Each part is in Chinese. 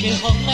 天荒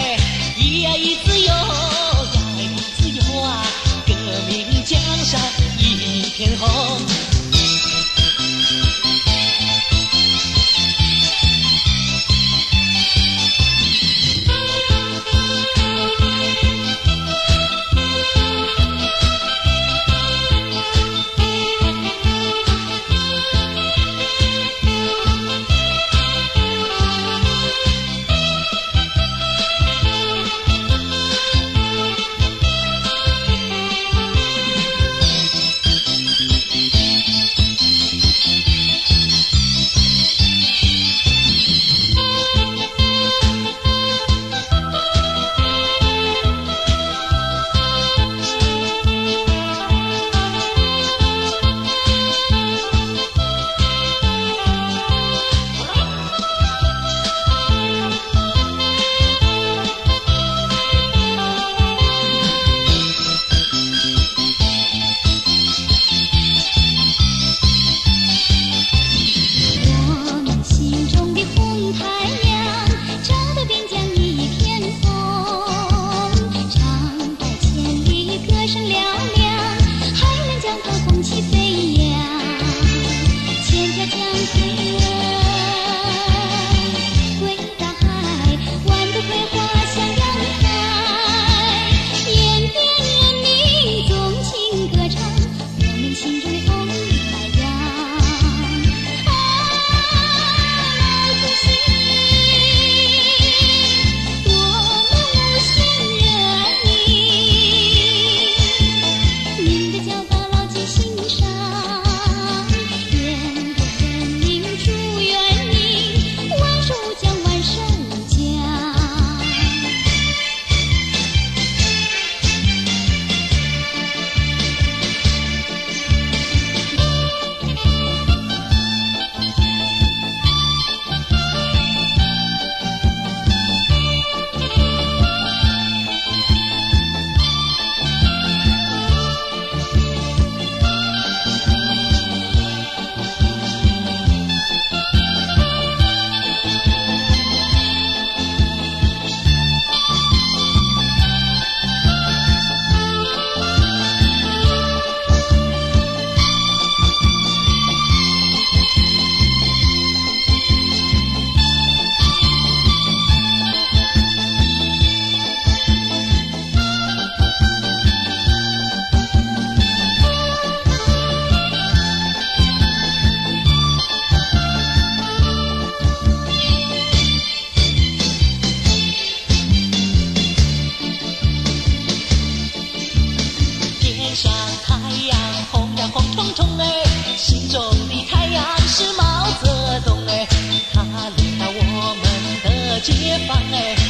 哎，心中的太阳是毛泽东哎，他领导我们的解放哎。